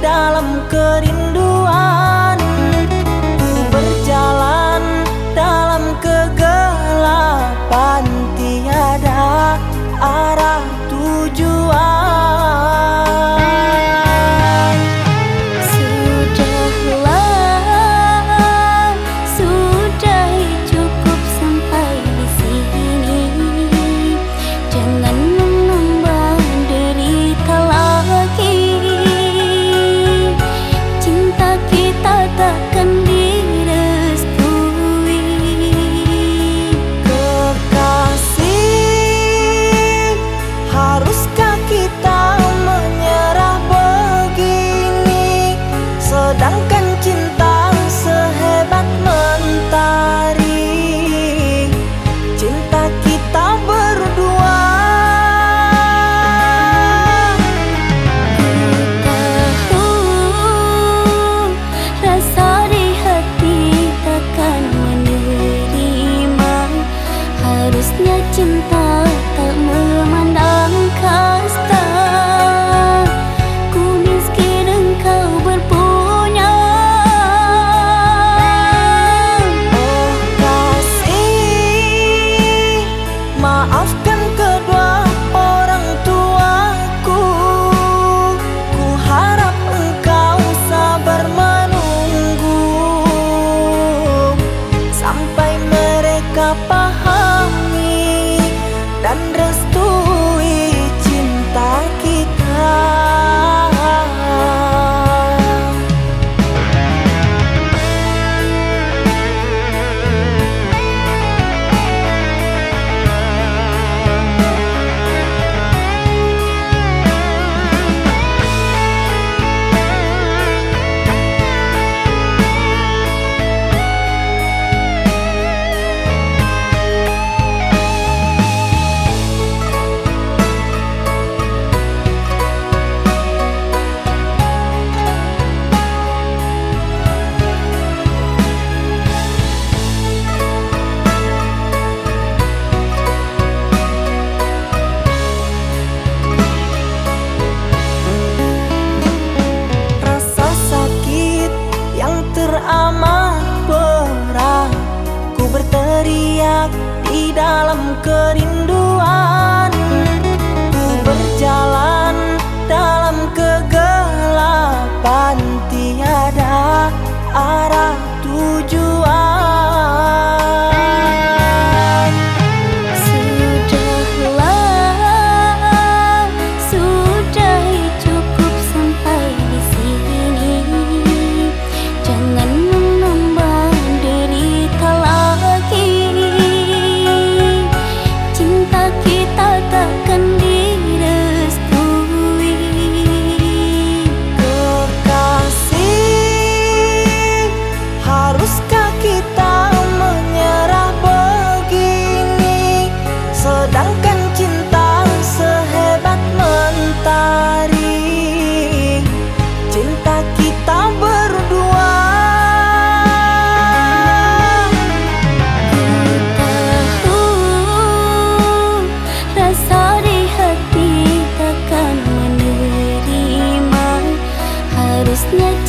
dalam kerinduan dalam kerindu.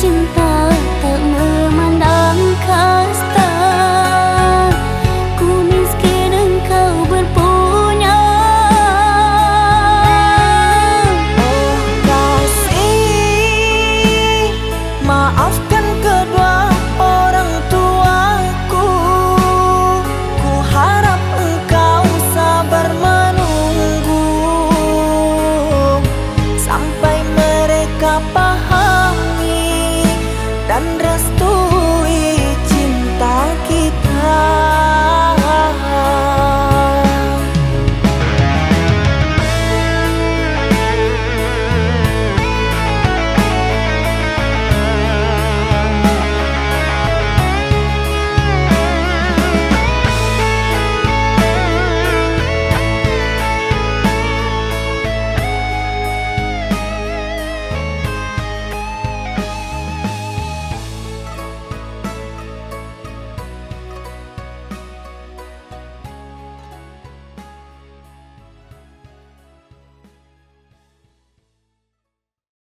cinta